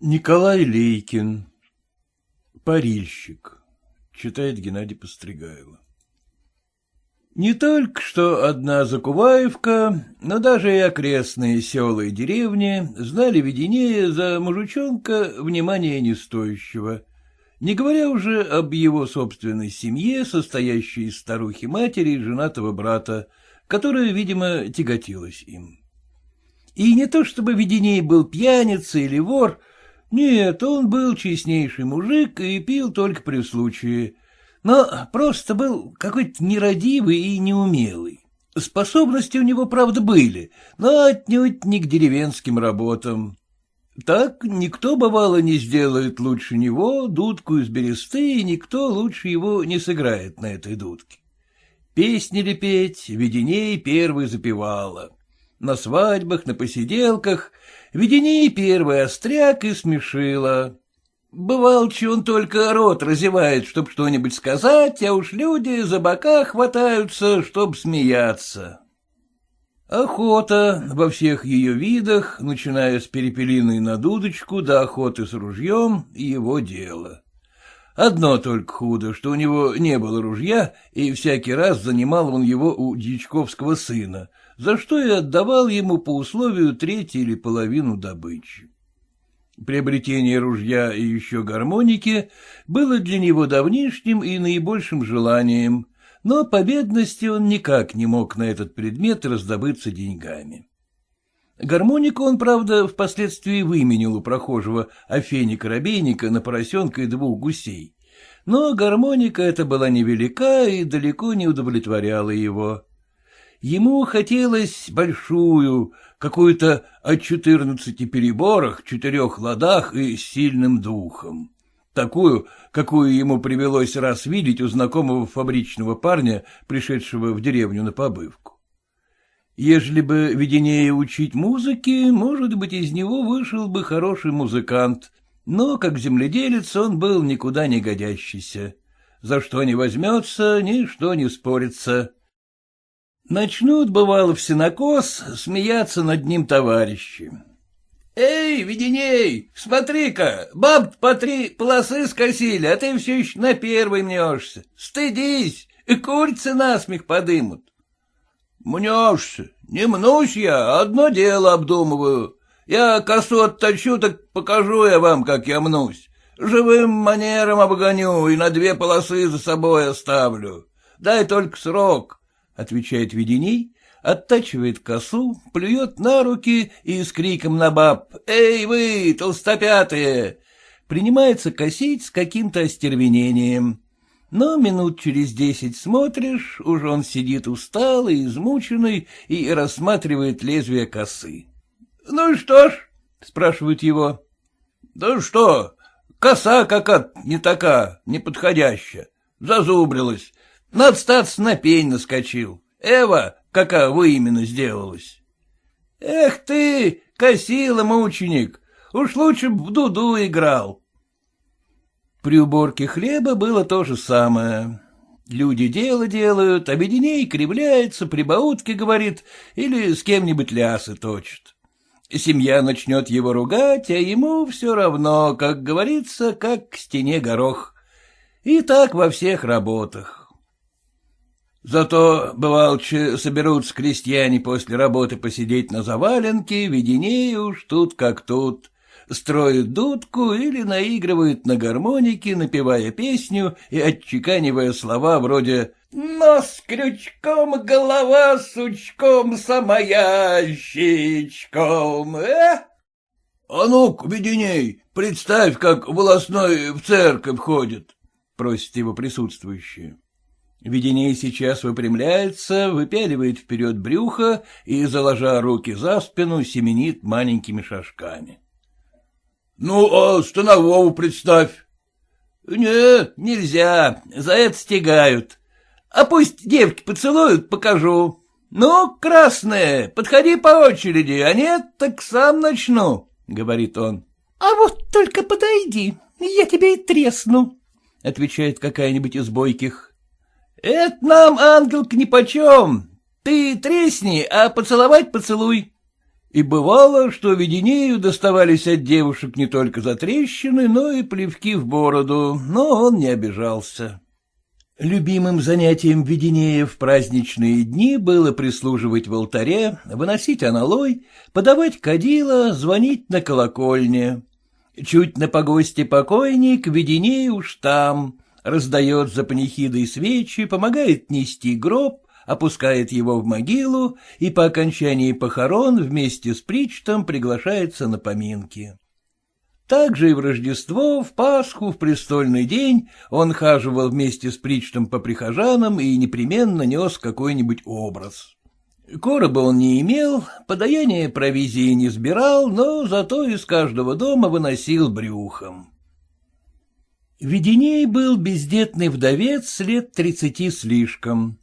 Николай Лейкин. Парильщик. Читает Геннадий Постригайло. Не только что одна Закуваевка, но даже и окрестные села и деревни знали Веденея за мужичонка внимания не стоящего, не говоря уже об его собственной семье, состоящей из старухи-матери и женатого брата, которая, видимо, тяготилась им. И не то чтобы Веденей был пьяница или вор, нет, он был честнейший мужик и пил только при случае, но просто был какой-то нерадивый и неумелый. Способности у него, правда, были, но отнюдь не к деревенским работам. Так никто, бывало, не сделает лучше него дудку из бересты, и никто лучше его не сыграет на этой дудке. Песни ли петь, Веденей первый запевала. На свадьбах, на посиделках Веденей первый остряк и смешила. Бывал, че он только рот разевает, чтоб что-нибудь сказать, а уж люди за бока хватаются, чтоб смеяться. Охота во всех ее видах, начиная с перепелиной на дудочку до охоты с ружьем, его дело. Одно только худо, что у него не было ружья, и всякий раз занимал он его у дьячковского сына, за что и отдавал ему по условию треть или половину добычи. Приобретение ружья и еще гармоники было для него давнишним и наибольшим желанием, но по бедности он никак не мог на этот предмет раздобыться деньгами. Гармонику он, правда, впоследствии выменил у прохожего Афени-коробейника на поросенка и двух гусей. Но гармоника эта была невелика и далеко не удовлетворяла его. Ему хотелось большую, какую-то о четырнадцати переборах, четырех ладах и сильным духом такую, какую ему привелось раз видеть у знакомого фабричного парня, пришедшего в деревню на побывку. Ежели бы виденее учить музыке, может быть, из него вышел бы хороший музыкант, но, как земледелец, он был никуда не годящийся. За что не возьмется, ничто не спорится. Начнут, бывало, в сенокос смеяться над ним товарищи. «Эй, Веденей, смотри-ка, баб по три полосы скосили, а ты все еще на первой мнешься. Стыдись, и курицы насмех подымут». «Мнешься? Не мнусь я, одно дело обдумываю. Я косу отточу, так покажу я вам, как я мнусь. Живым манером обгоню и на две полосы за собой оставлю. Дай только срок», — отвечает Веденей оттачивает косу, плюет на руки и с криком на баб «Эй вы, толстопятые!» принимается косить с каким-то остервенением. Но минут через десять смотришь, уже он сидит усталый, измученный и рассматривает лезвие косы. — Ну что ж? — спрашивают его. — Да что, коса какая-то не такая, неподходящая, зазубрилась. Надо статься на пень наскочил. Эва, какая вы именно сделалась. — Эх ты, косила, мученик, уж лучше б в дуду играл. При уборке хлеба было то же самое. Люди дело делают, обеденей кривляется, прибаутки говорит или с кем-нибудь лясы точит. Семья начнет его ругать, а ему все равно, как говорится, как к стене горох. И так во всех работах. Зато, бывалче, соберутся крестьяне после работы посидеть на заваленке, веденее уж тут как тут. Строят дудку или наигрывают на гармонике, напевая песню и отчеканивая слова вроде «Нос крючком, голова сучком, самая щечком». Э? «А ну-ка, веденей, представь, как волосной в церковь ходит», — просят его присутствующие. Веденей сейчас выпрямляется, выпяливает вперед брюхо и, заложа руки за спину, семенит маленькими шажками. — Ну, а станового представь. — Нет, нельзя, за это стегают. А пусть девки поцелуют, покажу. Ну, красная, подходи по очереди, а нет, так сам начну, — говорит он. — А вот только подойди, я тебе и тресну, — отвечает какая-нибудь из бойких. — Это нам, ангелка, нипочем. Ты тресни, а поцеловать поцелуй. — И бывало, что Веденею доставались от девушек не только за трещины, но и плевки в бороду, но он не обижался. Любимым занятием Веденея в праздничные дни было прислуживать в алтаре, выносить аналой, подавать кадила, звонить на колокольне. Чуть на погосте покойник, Веденей уж там, раздает за панихидой свечи, помогает нести гроб, опускает его в могилу и по окончании похорон вместе с причтом приглашается на поминки. Также и в Рождество, в Пасху, в престольный день он хаживал вместе с причтом по прихожанам и непременно нес какой-нибудь образ. Короба он не имел, подаяние провизии не сбирал, но зато из каждого дома выносил брюхом. Веденей был бездетный вдовец лет тридцати слишком.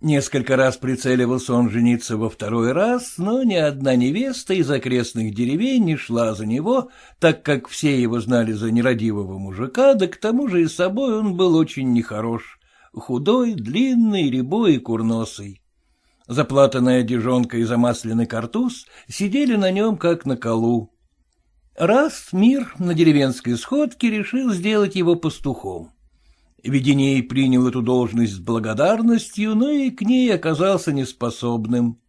Несколько раз прицеливался он жениться во второй раз, но ни одна невеста из окрестных деревень не шла за него, так как все его знали за нерадивого мужика, да к тому же и собой он был очень нехорош, худой, длинный, рябой и курносый. Заплатанная одежонка и замасленный картуз сидели на нем, как на колу. Раз мир на деревенской сходке решил сделать его пастухом. Веденей принял эту должность с благодарностью, но и к ней оказался неспособным.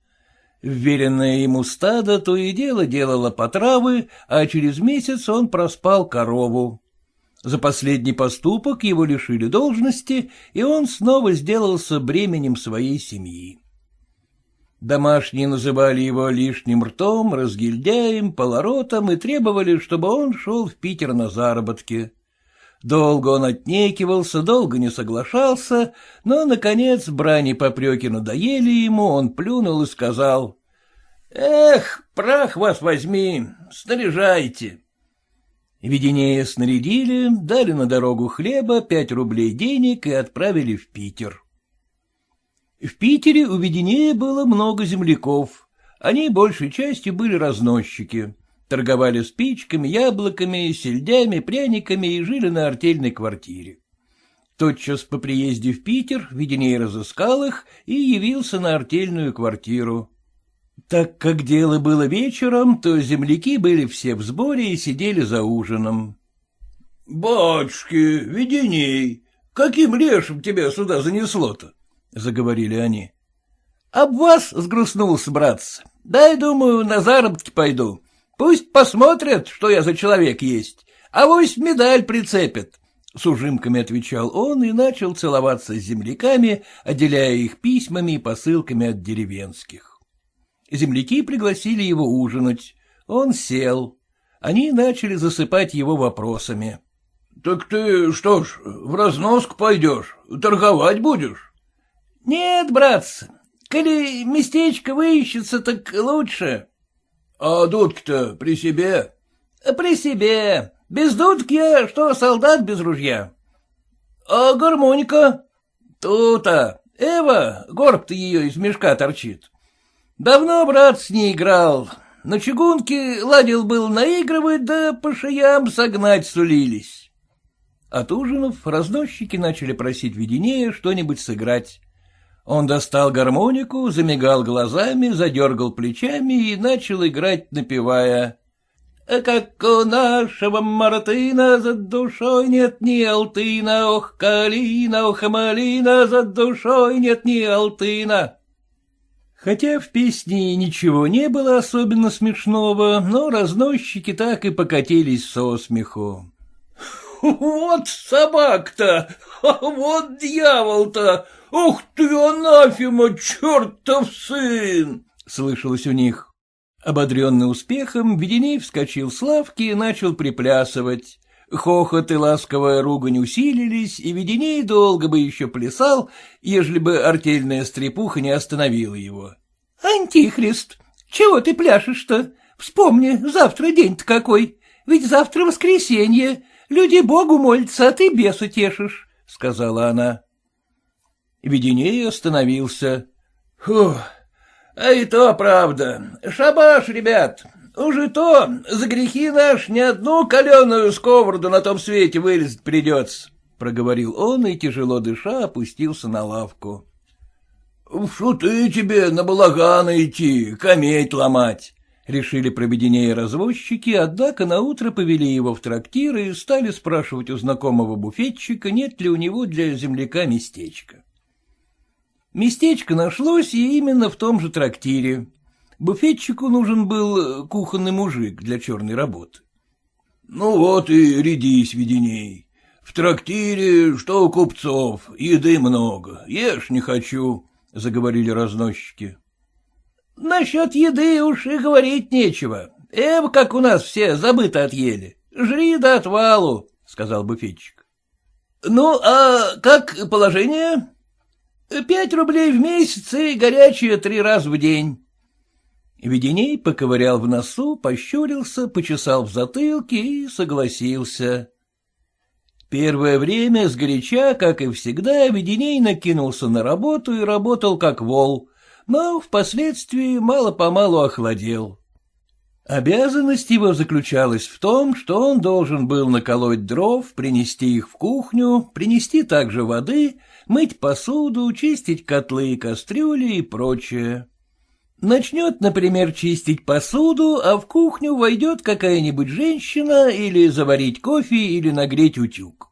Вверенное ему стадо то и дело делало потравы, а через месяц он проспал корову. За последний поступок его лишили должности, и он снова сделался бременем своей семьи. Домашние называли его лишним ртом, разгильдяем, полоротом и требовали, чтобы он шел в Питер на заработки. Долго он отнекивался, долго не соглашался, но, наконец, брани попреки надоели ему, он плюнул и сказал. — Эх, прах вас возьми, снаряжайте. Веденея снарядили, дали на дорогу хлеба, пять рублей денег и отправили в Питер. В Питере у Веденея было много земляков. Они большей частью были разносчики. Торговали спичками, яблоками, сельдями, пряниками и жили на артельной квартире. Тотчас по приезде в Питер Веденей разыскал их и явился на артельную квартиру. Так как дело было вечером, то земляки были все в сборе и сидели за ужином. — Батюшки, Веденей, каким лешим тебя сюда занесло-то? — заговорили они. — Об вас сгрустнулся, братцы. Дай, думаю, на заработки пойду. Пусть посмотрят, что я за человек есть, а вось медаль прицепят. С ужимками отвечал он и начал целоваться с земляками, отделяя их письмами и посылками от деревенских. Земляки пригласили его ужинать. Он сел. Они начали засыпать его вопросами. — Так ты что ж, в разноску пойдешь, торговать будешь? — Нет, братцы, коли местечко выищется, так лучше. — А дудки-то при себе? — При себе. Без дудки я, что солдат без ружья. — А гармоника? — Тута. Эва, горб-то ее из мешка торчит. Давно, брат, с ней играл. На чугунке ладил был наигрывать, да по шеям согнать сулились. От ужинов разносчики начали просить Веденея что-нибудь сыграть. Он достал гармонику, замигал глазами, задергал плечами и начал играть, напевая. «А как у нашего Мартына за душой нет ни алтына, ох, калина, ох, малина, за душой нет ни алтына». Хотя в песне ничего не было особенно смешного, но разносчики так и покатились со смеху. «Вот собак-то! Вот дьявол-то! «Ух ты, анафема, чертов сын!» — слышалось у них. Ободренный успехом, Веденей вскочил с лавки и начал приплясывать. Хохот и ласковая ругань усилились, и Веденей долго бы еще плясал, ежели бы артельная стрепуха не остановила его. — Антихрист, чего ты пляшешь-то? Вспомни, завтра день-то какой. Ведь завтра воскресенье. Люди Богу молятся, а ты бесу тешишь, — сказала она. Веденей остановился. — Фух, а и то правда. Шабаш, ребят, уже то за грехи наш ни одну каленую сковороду на том свете вылезть придется, — проговорил он и, тяжело дыша, опустился на лавку. — В шуты тебе на балаганы идти, кометь ломать, — Решили про Веденея развозчики, однако наутро повели его в трактир и стали спрашивать у знакомого буфетчика, нет ли у него для земляка местечка. Местечко нашлось и именно в том же трактире. Буфетчику нужен был кухонный мужик для черной работы. — Ну вот и рядись, Веденей. В трактире что у купцов, еды много, ешь не хочу, — заговорили разносчики. — Насчет еды уж и говорить нечего. Эм, как у нас все забыто отъели. Жри до отвалу, — сказал буфетчик. — Ну, а как положение? — Пять рублей в месяц и горячее три раза в день. Веденей поковырял в носу, пощурился, почесал в затылке и согласился. Первое время сгоряча, как и всегда, Веденей накинулся на работу и работал как вол, но впоследствии мало-помалу охладел. Обязанность его заключалась в том, что он должен был наколоть дров, принести их в кухню, принести также воды, мыть посуду, чистить котлы и кастрюли и прочее. Начнет, например, чистить посуду, а в кухню войдет какая-нибудь женщина или заварить кофе, или нагреть утюг.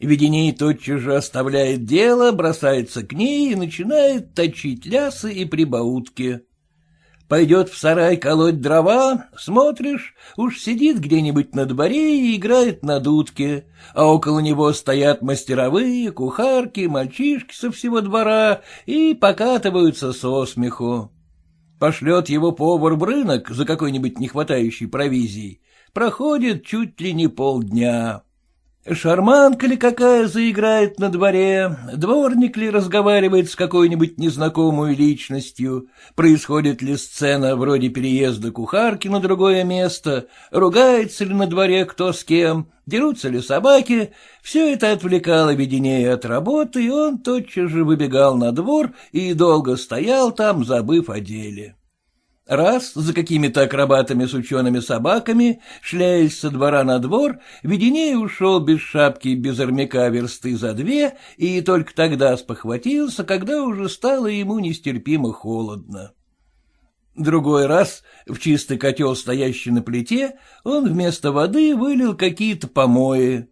Веденей тотчас же оставляет дело, бросается к ней и начинает точить лясы и прибаутки. Пойдет в сарай колоть дрова, смотришь, уж сидит где-нибудь на дворе и играет на дудке, а около него стоят мастеровые, кухарки, мальчишки со всего двора и покатываются со смеху. Пошлет его повар в рынок за какой-нибудь нехватающей провизией, проходит чуть ли не полдня. Шарманка ли какая заиграет на дворе, дворник ли разговаривает с какой-нибудь незнакомой личностью, происходит ли сцена вроде переезда кухарки на другое место, ругается ли на дворе кто с кем, дерутся ли собаки, все это отвлекало Веденея от работы, и он тотчас же выбегал на двор и долго стоял там, забыв о деле. Раз за какими-то акробатами с учеными собаками, шляясь со двора на двор, Веденей ушел без шапки и без армяка версты за две, и только тогда спохватился, когда уже стало ему нестерпимо холодно. Другой раз, в чистый котел, стоящий на плите, он вместо воды вылил какие-то помои.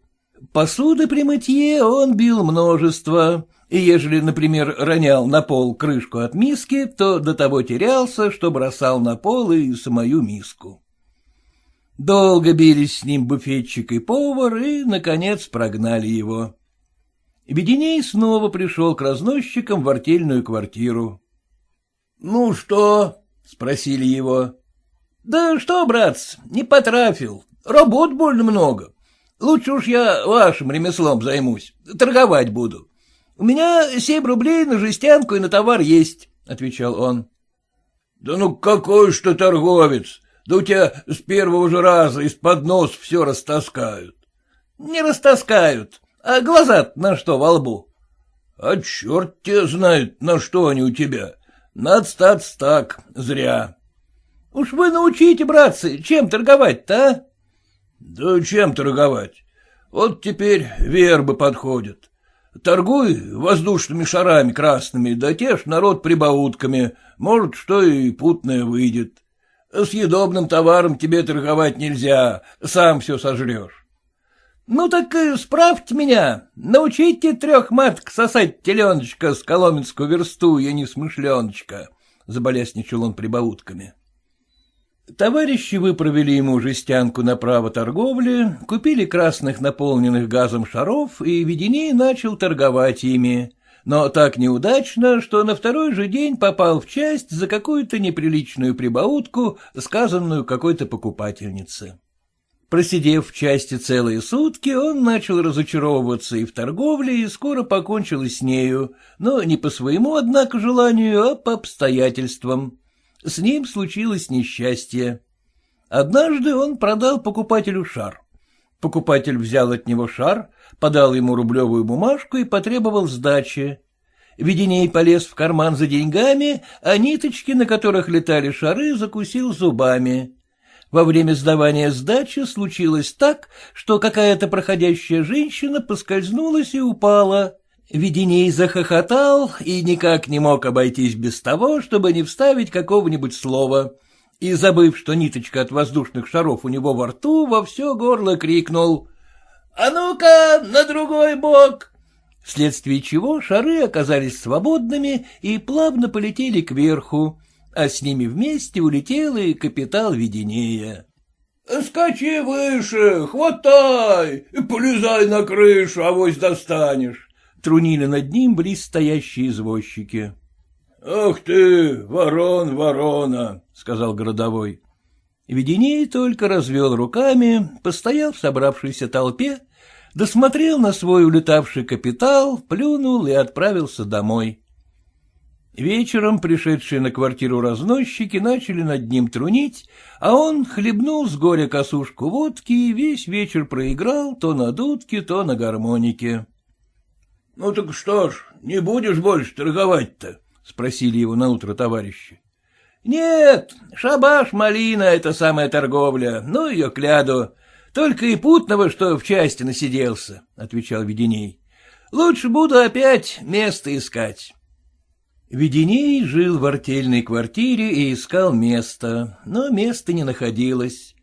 Посуды при мытье он бил множество, и ежели, например, ронял на пол крышку от миски, то до того терялся, что бросал на пол и самую миску. Долго бились с ним буфетчик и повар, и, наконец, прогнали его. Веденей снова пришел к разносчикам в артельную квартиру. — Ну что? — спросили его. — Да что, братц, не потрафил. Работ больно много. Лучше уж я вашим ремеслом займусь, торговать буду. У меня семь рублей на жестянку и на товар есть, — отвечал он. — Да ну какой ж ты торговец! Да у тебя с первого же раза из-под нос все растаскают. — Не растаскают, а глаза на что во лбу? — А черт тебя знает, на что они у тебя. Над статься так, зря. — Уж вы научите, братцы, чем торговать-то, а? — Да чем торговать? Вот теперь вербы подходят. Торгуй воздушными шарами красными, да тешь народ прибаутками, может, что и путное выйдет. С едобным товаром тебе торговать нельзя, сам все сожрешь. — Ну так справьте меня, научите трех маток сосать теленочка с коломенскую версту, я не смышленочка, — заболясничал он прибаутками. Товарищи выправили ему жестянку на право торговли, купили красных наполненных газом шаров, и Веденей начал торговать ими, но так неудачно, что на второй же день попал в часть за какую-то неприличную прибаутку, сказанную какой-то покупательнице. Просидев в части целые сутки, он начал разочаровываться и в торговле, и скоро покончил и с нею, но не по своему, однако, желанию, а по обстоятельствам. С ним случилось несчастье. Однажды он продал покупателю шар. Покупатель взял от него шар, подал ему рублевую бумажку и потребовал сдачи. Веденей полез в карман за деньгами, а ниточки, на которых летали шары, закусил зубами. Во время сдавания сдачи случилось так, что какая-то проходящая женщина поскользнулась и упала. Веденей захохотал и никак не мог обойтись без того, чтобы не вставить какого-нибудь слова. и, забыв, что ниточка от воздушных шаров у него во рту, во все горло крикнул «А ну-ка, на другой бок!» Вследствие чего шары оказались свободными и плавно полетели кверху, а с ними вместе улетел и капитал Веденея. — Скачи выше, хватай, полезай на крышу, авось достанешь, — трунили над ним близ стоящие извозчики. — Ах ты, ворон, ворона, — сказал городовой. Веденей только развел руками, постоял в собравшейся толпе, досмотрел на свой улетавший капитал, плюнул и отправился домой. Вечером пришедшие на квартиру разносчики начали над ним трунить, а он хлебнул с горя косушку водки и весь вечер проиграл то на дудке, то на гармонике. — Ну так что ж, не будешь больше торговать-то? — спросили его на утро товарищи. — Нет, шабаш-малина — это самая торговля, ну ее кляду. Только и путного, что в части насиделся, — отвечал Веденей. — Лучше буду опять место искать. Веденей жил в артельной квартире и искал место, но места не находилось.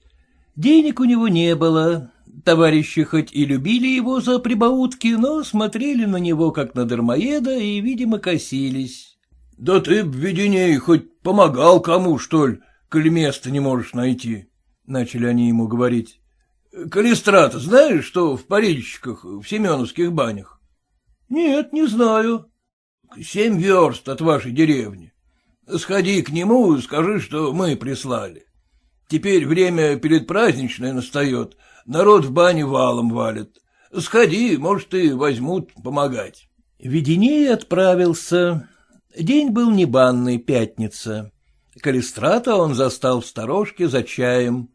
Денег у него не было. Товарищи хоть и любили его за прибаутки, но смотрели на него как на дармоеда и, видимо, косились. — Да ты б, Веденей, хоть помогал кому, что ли, коли места не можешь найти, — начали они ему говорить. — Калистрат, знаешь, что в парильщиках, в семеновских банях? — Нет, не знаю, семь верст от вашей деревни. Сходи к нему и скажи, что мы прислали. Теперь время перед праздничное настает, народ в бане валом валит. Сходи, может, и возьмут помогать. Веденей отправился. День был не банный, пятница. Калистрата он застал в сторожке за чаем.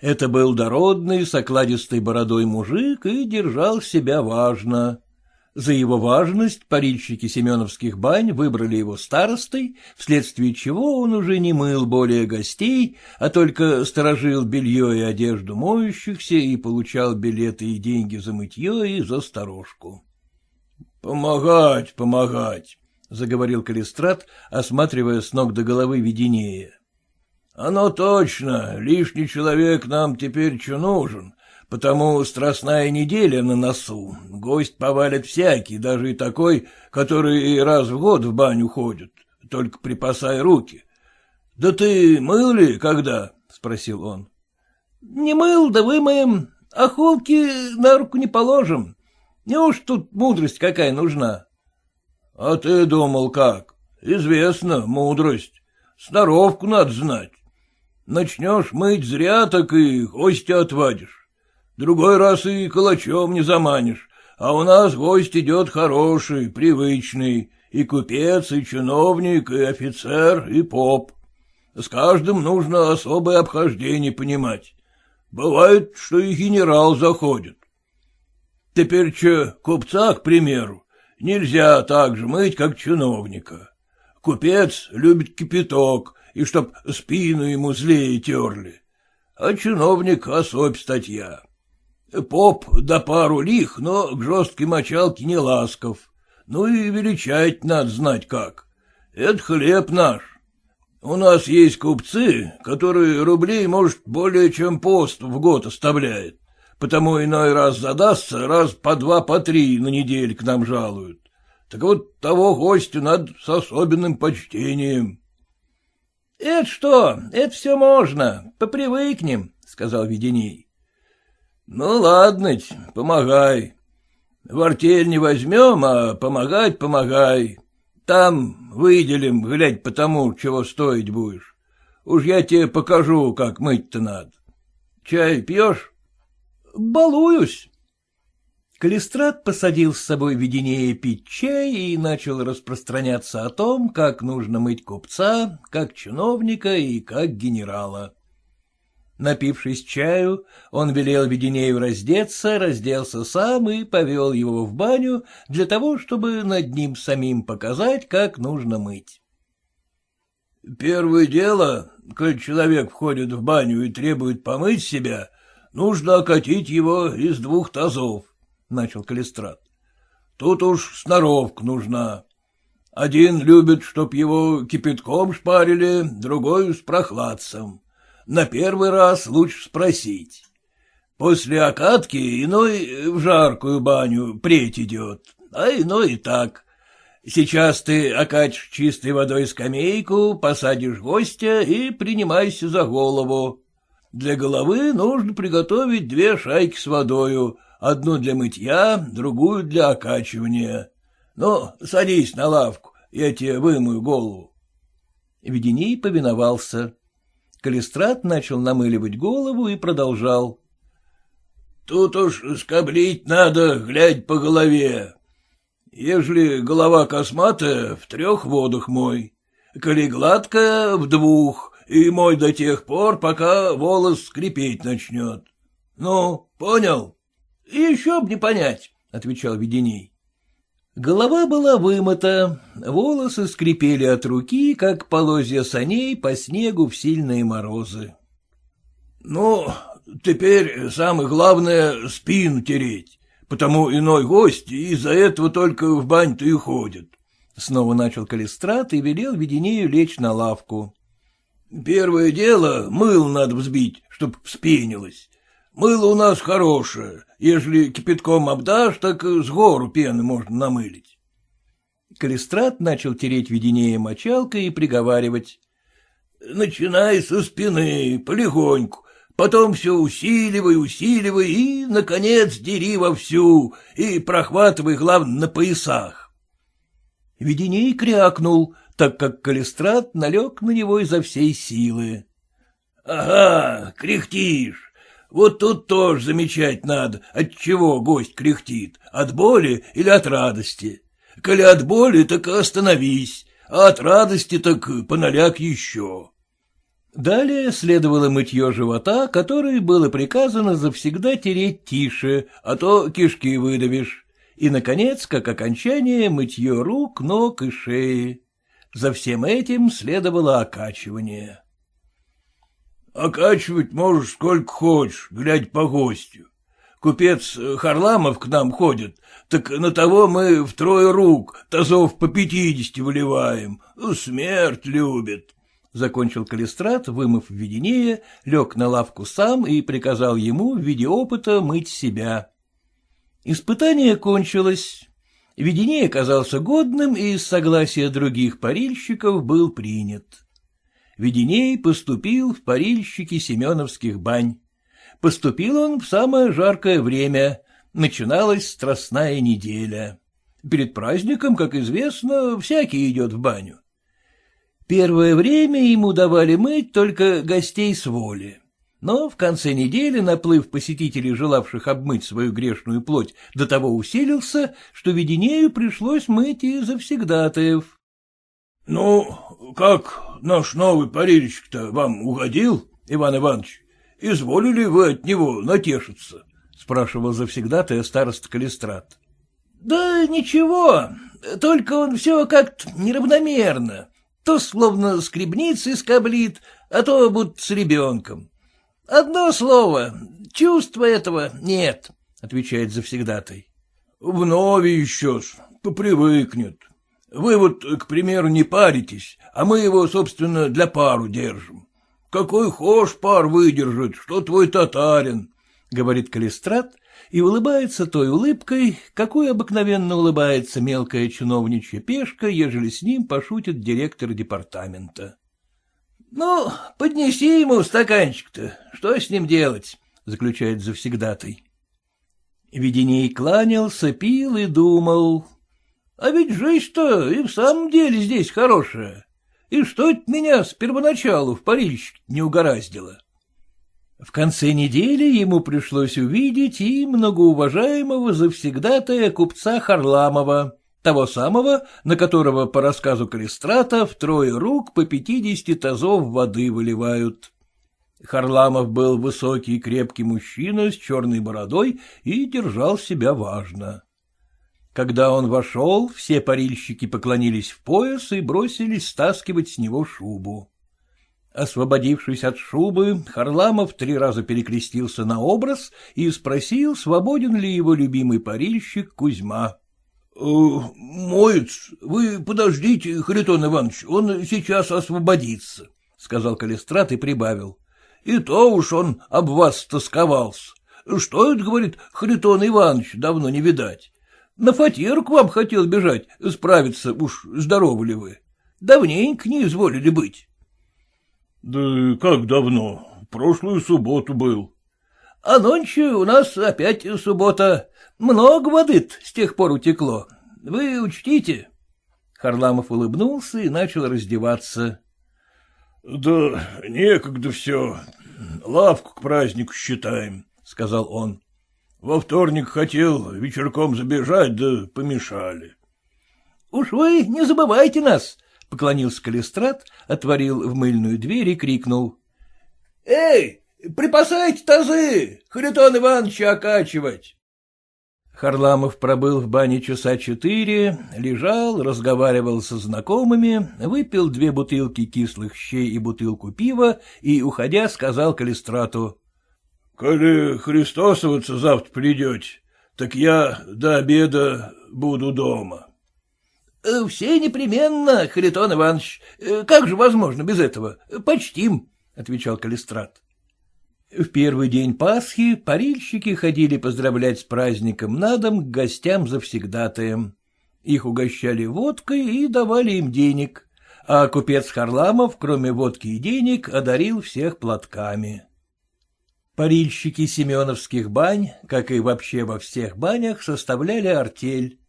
Это был дородный, с окладистой бородой мужик и держал себя важно. За его важность парильщики семеновских бань выбрали его старостой, вследствие чего он уже не мыл более гостей, а только сторожил белье и одежду моющихся и получал билеты и деньги за мытье и за сторожку. — Помогать, помогать, — заговорил Калистрат, осматривая с ног до головы виденее. — Оно точно, лишний человек нам теперь что нужен, Потому страстная неделя на носу. Гость повалит всякий, даже и такой, который и раз в год в баню ходит, только припасай руки. — Да ты мыл ли когда? — спросил он. — Не мыл, да вымоем, а холки на руку не положим. Неуж тут мудрость какая нужна? — А ты думал как? Известно, мудрость. Сноровку надо знать. Начнешь мыть зря, так и гостя отвадишь. Другой раз и калачом не заманишь, а у нас гость идет хороший, привычный, и купец, и чиновник, и офицер, и поп. С каждым нужно особое обхождение понимать. Бывает, что и генерал заходит. Теперь че, купца, к примеру, нельзя так же мыть, как чиновника. Купец любит кипяток, и чтоб спину ему злее терли. А чиновник — особь статья. Поп да пару лих, но к жесткой мочалке не ласков. Ну и величать надо знать как. Это хлеб наш. У нас есть купцы, которые рублей, может, более чем пост в год оставляет. Потому иной раз задастся, раз по два, по три на неделю к нам жалуют. Так вот того гостя надо с особенным почтением. — Это что, это все можно, попривыкнем, — сказал Веденей. Ну, ладно, помогай. В артель не возьмем, а помогать помогай. Там выделим, глядь по тому, чего стоить будешь. Уж я тебе покажу, как мыть-то надо. Чай пьешь? Балуюсь. Калистрат посадил с собой Веденея пить чай и начал распространяться о том, как нужно мыть купца, как чиновника и как генерала. Напившись чаю, он велел Веденею раздеться, разделся сам и повел его в баню для того, чтобы над ним самим показать, как нужно мыть. — Первое дело, коль человек входит в баню и требует помыть себя, нужно окатить его из двух тазов, — начал Калистрат. — Тут уж сноровка нужна. Один любит, чтоб его кипятком шпарили, другой с прохладцем. На первый раз лучше спросить. После окатки иной в жаркую баню преть идет, а иной и так. Сейчас ты окатишь чистой водой скамейку, посадишь гостя и принимайся за голову. Для головы нужно приготовить две шайки с водою, одну для мытья, другую для окачивания. Ну, садись на лавку, я тебе вымою голову. Веденей повиновался. Калистрат начал намыливать голову и продолжал. — Тут уж скоблить надо, глядь по голове. Ежели голова косматая, в трех водах мой, коли гладкая — в двух, и мой до тех пор, пока волос скрипеть начнет. Ну, понял? — Еще б не понять, — отвечал Веденей. Голова была вымыта, волосы скрипели от руки, как полозья саней по снегу в сильные морозы. — Ну, теперь самое главное — спину тереть, потому иной гость из-за этого только в бань-то и ходит. Снова начал Калистрат и велел Веденею лечь на лавку. Первое дело — мыл надо взбить, чтоб вспенилось. Мыло у нас хорошее, ежели кипятком обдашь, так с гору пены можно намылить. Калистрат начал тереть Веденея мочалкой и приговаривать. — Начинай со спины, полегоньку, потом все усиливай, усиливай и, наконец, дери вовсю и прохватывай, главное, на поясах. Веденей крякнул, так как Калистрат налег на него изо всей силы. — Ага, кряхтишь. Вот тут тоже замечать надо, от чего гость кряхтит, от боли или от радости. Коли от боли, так остановись, а от радости так поналяк еще. Далее следовало мытье живота, которое было приказано завсегда тереть тише, а то кишки выдавишь. И, наконец, как окончание, мытье рук, ног и шеи. За всем этим следовало окачивание. — Окачивать можешь сколько хочешь, глядь по гостю. Купец Харламов к нам ходит, так на того мы втрое рук, тазов по пятидесяти выливаем. Смерть любит. — закончил Калистрат, вымыв Веденея, лег на лавку сам и приказал ему в виде опыта мыть себя. Испытание кончилось. Веденей оказался годным и с согласия других парильщиков был принят. Веденей поступил в парильщики Семеновских бань. Поступил он в самое жаркое время, начиналась страстная неделя. Перед праздником, как известно, всякий идет в баню. Первое время ему давали мыть только гостей с воли. Но в конце недели наплыв посетителей, желавших обмыть свою грешную плоть, до того усилился, что Веденею пришлось мыть и завсегдатаев. — Ну, как наш новый парильщик-то вам угодил, Иван Иванович? Изволили вы от него натешиться? — спрашивал завсегдатая староста Калистрат. — Да ничего, только он все как-то неравномерно, то словно скребницей скоблит, а то будто с ребенком. Одно слово, чувства этого нет, — отвечает завсегдатай. — Вновь еще попривыкнет. Вы вот, к примеру, не паритесь, а мы его, собственно, для пару держим. Какой хошь пар выдержит, что твой татарин, — говорит Калистрат и улыбается той улыбкой, какой обыкновенно улыбается мелкая чиновничья пешка, ежели с ним пошутит директор департамента. — Ну, поднеси ему стаканчик-то, что с ним делать? — заключает завсегдатый. Веденей кланялся, пил и думал. А ведь жизнь-то и в самом деле здесь хорошая. И что это меня с первоначалу в парильщик не угораздило? В конце недели ему пришлось увидеть и многоуважаемого завсегдатая купца Харламова, того самого, на которого, по рассказу Калистрата, втрое рук по пятидесяти тазов воды выливают. Харламов был высокий и крепкий мужчина с черной бородой и держал себя важно. Когда он вошел, все парильщики поклонились в пояс и бросились стаскивать с него шубу. Освободившись от шубы, Харламов три раза перекрестился на образ и спросил, свободен ли его любимый парильщик Кузьма. моец, вы подождите, Харитон Иванович, он сейчас освободится, — сказал Калистрат и прибавил. — И то уж он об вас тосковался. Что это, говорит, Харитон Иванович, давно не видать. На фатир к вам хотел бежать, справиться, уж здоровы ли вы. Давненько не изволили быть. — Да как давно? Прошлую субботу был. — А ночью у нас опять суббота. Много воды с тех пор утекло. Вы учтите. Харламов улыбнулся и начал раздеваться. — Да некогда все. Лавку к празднику считаем, — сказал он. Во вторник хотел вечерком забежать, да помешали. — Уж вы не забывайте нас, — поклонился Калистрат, отворил в мыльную дверь и крикнул. — Эй, припасайте тазы, Харитон Ивановича окачивать. Харламов пробыл в бане часа четыре, лежал, разговаривал со знакомыми, выпил две бутылки кислых щей и бутылку пива и, уходя, сказал Калистрату. — Коли христосоваться завтра придете, так я до обеда буду дома. — Все непременно, Харитон Иванович. Как же возможно без этого? Почтим, — отвечал Калистрат. В первый день Пасхи парильщики ходили поздравлять с праздником на дом к гостям завсегдатаем. Их угощали водкой и давали им денег, а купец Харламов, кроме водки и денег, одарил всех платками. Парильщики семеновских бань, как и вообще во всех банях, составляли артель.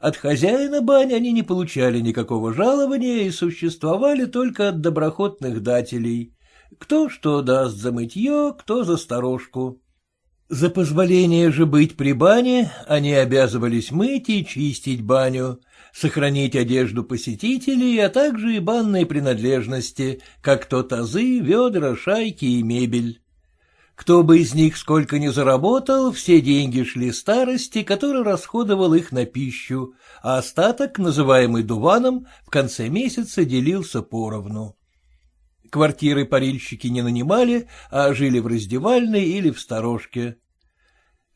От хозяина бань они не получали никакого жалования и существовали только от доброхотных дателей — кто что даст за мытье, кто за сторожку. За позволение же быть при бане они обязывались мыть и чистить баню, сохранить одежду посетителей, а также и банные принадлежности, как то тазы, ведра, шайки и мебель. Кто бы из них сколько ни заработал, все деньги шли старости, который расходовал их на пищу, а остаток, называемый дуваном, в конце месяца делился поровну. Квартиры парильщики не нанимали, а жили в раздевальной или в сторожке.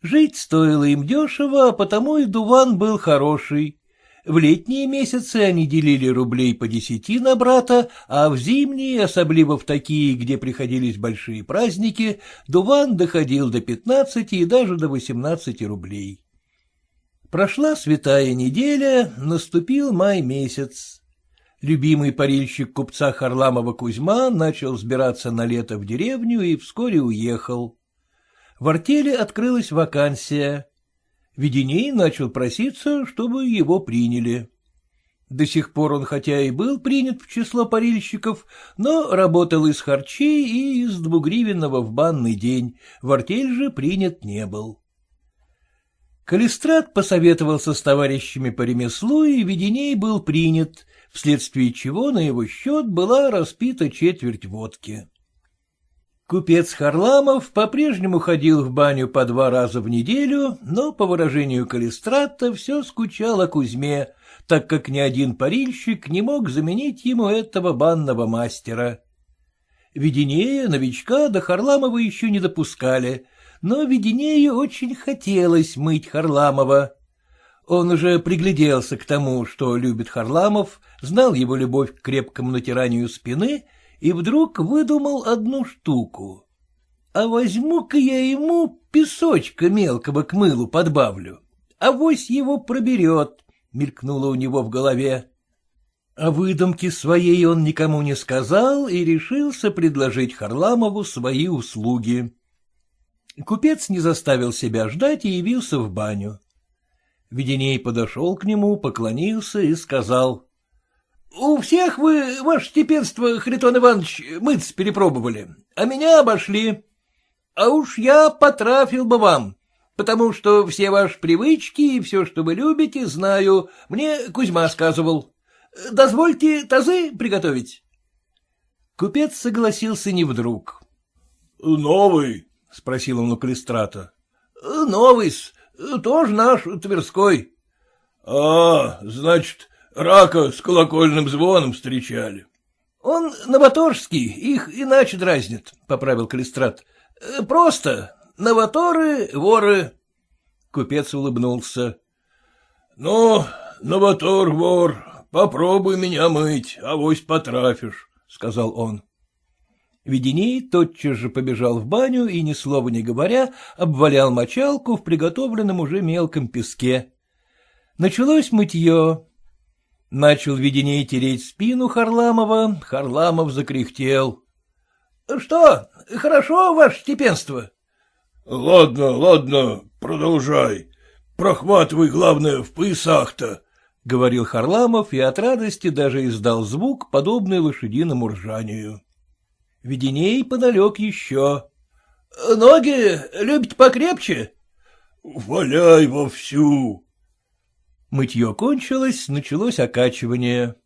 Жить стоило им дешево, а потому и дуван был хороший. В летние месяцы они делили рублей по десяти на брата, а в зимние, особливо в такие, где приходились большие праздники, дуван доходил до пятнадцати и даже до восемнадцати рублей. Прошла святая неделя, наступил май месяц. Любимый парильщик купца Харламова Кузьма начал сбираться на лето в деревню и вскоре уехал. В артели открылась вакансия. Веденей начал проситься, чтобы его приняли. До сих пор он хотя и был принят в число парильщиков, но работал из харчей и из двугривенного в банный день, в артель же принят не был. Калистрат посоветовался с товарищами по ремеслу, и Веденей был принят, вследствие чего на его счет была распита четверть водки. Купец Харламов по-прежнему ходил в баню по два раза в неделю, но, по выражению Калистрата, все скучал о Кузьме, так как ни один парильщик не мог заменить ему этого банного мастера. Веденея, новичка до Харламова еще не допускали, но Веденею очень хотелось мыть Харламова. Он уже пригляделся к тому, что любит Харламов, знал его любовь к крепкому натиранию спины и вдруг выдумал одну штуку. А возьму-ка я ему песочка мелкого к мылу подбавлю. Авось его проберет, — мелькнуло у него в голове. О выдумке своей он никому не сказал и решился предложить Харламову свои услуги. Купец не заставил себя ждать и явился в баню. Веденей подошел к нему, поклонился и сказал. — У всех вы, ваше степенство, Харитон Иванович, мыться перепробовали, а меня обошли. А уж я потрафил бы вам, потому что все ваши привычки и все, что вы любите, знаю, мне Кузьма сказывал. Дозвольте тазы приготовить. Купец согласился не вдруг. — Новый, — спросил он у Калистрата. — Новый-с, тоже наш, Тверской. — А, значит, рака с колокольным звоном встречали. — Он новоторжский, их иначе дразнит, — поправил Калистрат. — Просто новоторы, воры. Купец улыбнулся. — Ну, новатор вор, попробуй меня мыть, авось потрафишь, — сказал он. Веденей тотчас же побежал в баню и, ни слова не говоря, обвалял мочалку в приготовленном уже мелком песке. Началось мытье. Начал Веденей тереть спину Харламова, Харламов закряхтел. — Что, хорошо, ваше степенство? — Ладно, ладно, продолжай. Прохватывай, главное, в поясах-то, — говорил Харламов и от радости даже издал звук, подобный лошадиному ржанию. Веденей подалек еще. — Ноги любите покрепче? — Валяй вовсю. Мытье кончилось, началось окачивание.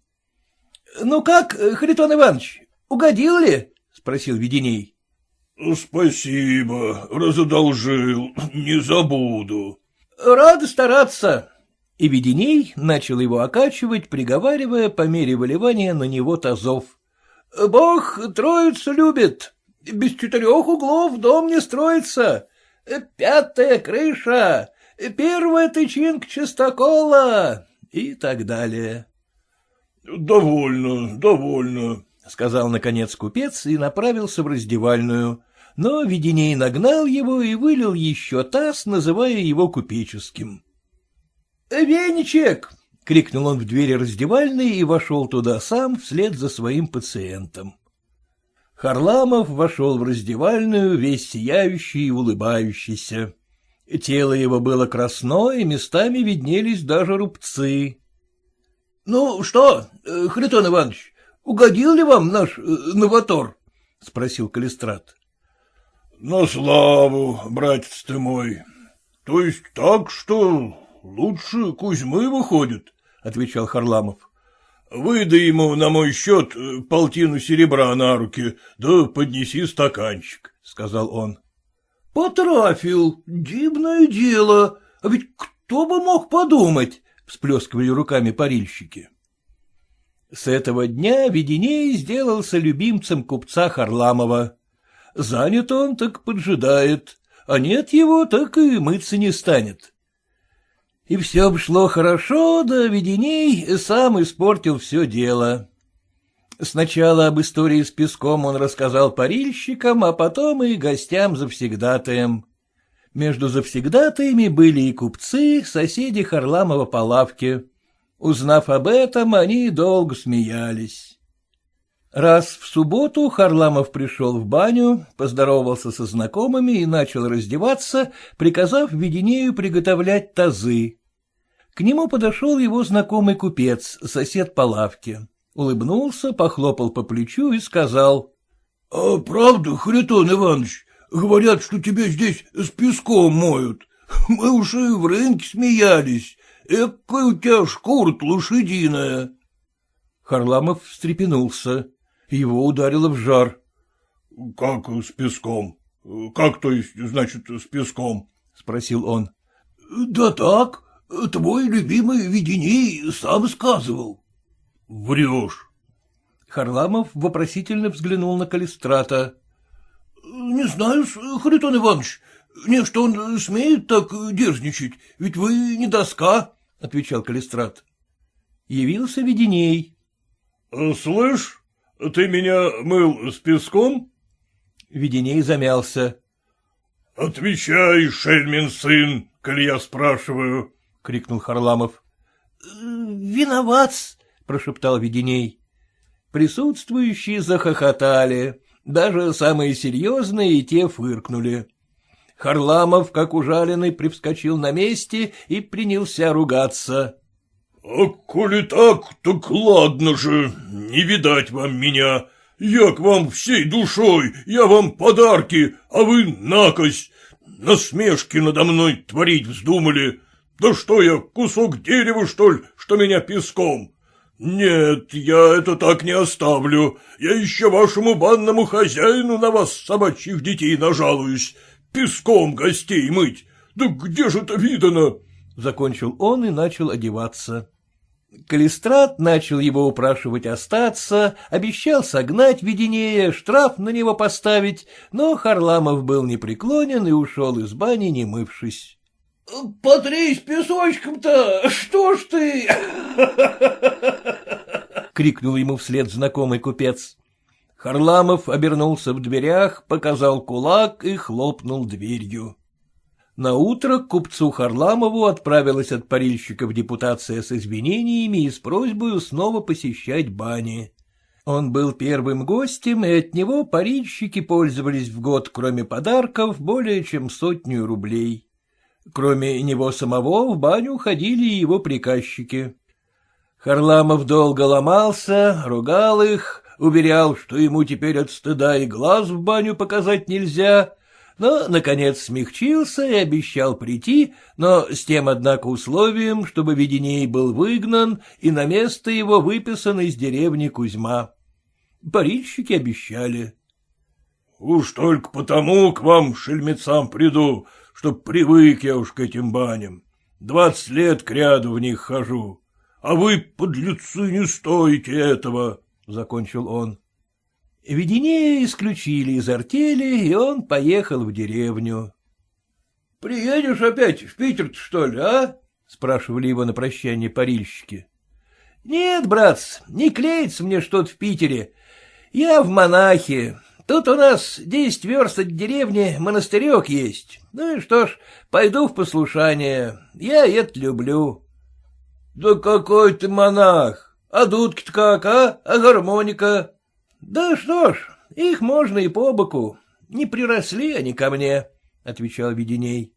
— Ну как, Харитон Иванович, угодил ли? — спросил Веденей. — Спасибо, разодолжил, не забуду. — Рад стараться. И Веденей начал его окачивать, приговаривая по мере выливания на него тазов. — Бог троицу любит, без четырех углов дом не строится. Пятая крыша, первая тычинка чистокола и так далее. — Довольно, довольно, — сказал, наконец, купец и направился в раздевальную, но Веденей нагнал его и вылил еще таз, называя его купеческим. — Веничек! — крикнул он в двери раздевальной и вошел туда сам вслед за своим пациентом. Харламов вошел в раздевальную, весь сияющий и улыбающийся. Тело его было красное, и местами виднелись даже рубцы. — Ну что, Харитон Иванович, Угодил ли вам наш э, новатор? — спросил Калистрат. — На славу, братец ты мой. То есть так, что лучше Кузьмы выходит, — отвечал Харламов. — Выдай ему на мой счет э, полтину серебра на руки, да поднеси стаканчик, — сказал он. — Потрафил, дивное дело, а ведь кто бы мог подумать, — всплескивали руками парильщики. С этого дня Веденей сделался любимцем купца Харламова. Занят он, так поджидает, а нет его, так и мыться не станет. И все бы шло хорошо, да Веденей сам испортил все дело. Сначала об истории с песком он рассказал парильщикам, а потом и гостям завсегдатаем. Между завсегдатаями были и купцы, соседи Харламова по лавке. Узнав об этом, они долго смеялись. Раз в субботу Харламов пришел в баню, поздоровался со знакомыми и начал раздеваться, приказав Веденею приготовлять тазы. К нему подошел его знакомый купец, сосед по лавке. Улыбнулся, похлопал по плечу и сказал. — А правда, Харитон Иванович, говорят, что тебя здесь с песком моют. Мы уж и в рынке смеялись. Экая у тебя шкура лошадиная. Харламов встрепенулся. Его ударило в жар. — Как с песком? Как, то есть, значит, с песком? — спросил он. — Да так, твой любимый Веденей сам сказывал. — Врешь. Харламов вопросительно взглянул на Калистрата. — Не знаю, Харитон Иванович, не, что он смеет так дерзничать, ведь вы не доска. — отвечал Калистрат. Явился Веденей. — Слышь, ты меня мыл с песком? Веденей замялся. — Отвечай, шельмин сын, коли я спрашиваю, — крикнул Харламов. — Виноват, — прошептал Веденей. Присутствующие захохотали, даже самые серьезные и те фыркнули. Харламов, как ужаленный, привскочил на месте и принялся ругаться. — А коли так, так ладно же, не видать вам меня. Я к вам всей душой, я вам подарки, а вы накось. Насмешки надо мной творить вздумали. Да что я, кусок дерева, что ли, что меня песком? Нет, я это так не оставлю. Я еще вашему банному хозяину на вас, собачьих детей, нажалуюсь песком гостей мыть. Да где же это видано? Закончил он и начал одеваться. Калистрат начал его упрашивать остаться, обещал согнать Веденея, штраф на него поставить, но Харламов был непреклонен и ушел из бани, не мывшись. — Потрись песочком-то, что ж ты? — крикнул ему вслед знакомый купец. Харламов обернулся в дверях, показал кулак и хлопнул дверью. На утро к купцу Харламову отправилась от парильщиков депутация с извинениями и с просьбой снова посещать бани. Он был первым гостем, и от него парильщики пользовались в год, кроме подарков, более чем сотню рублей. Кроме него самого в баню ходили и его приказчики. Харламов долго ломался, ругал их, уверял, что ему теперь от стыда и глаз в баню показать нельзя, но, наконец, смягчился и обещал прийти, но с тем, однако, условием, чтобы Веденей был выгнан и на место его выписан из деревни Кузьма. Парильщики обещали. — Уж только потому к вам, шельмецам, приду, чтоб привык я уж к этим баням. Двадцать лет кряду в них хожу, а вы, подлецы, не стоите этого, — закончил он. Веденея исключили из артели, и он поехал в деревню. — Приедешь опять в питер что ли, а? — спрашивали его на прощание парильщики. — Нет, братц, не клеится мне что-то в Питере. Я в монахе. Тут у нас десять верст от деревни монастырек есть. Ну и что ж, пойду в послушание. Я это люблю. — Да какой ты монах! А дудки-то как, а? А гармоника? — Да что ж, их можно и по боку. Не приросли они ко мне, — отвечал Веденей.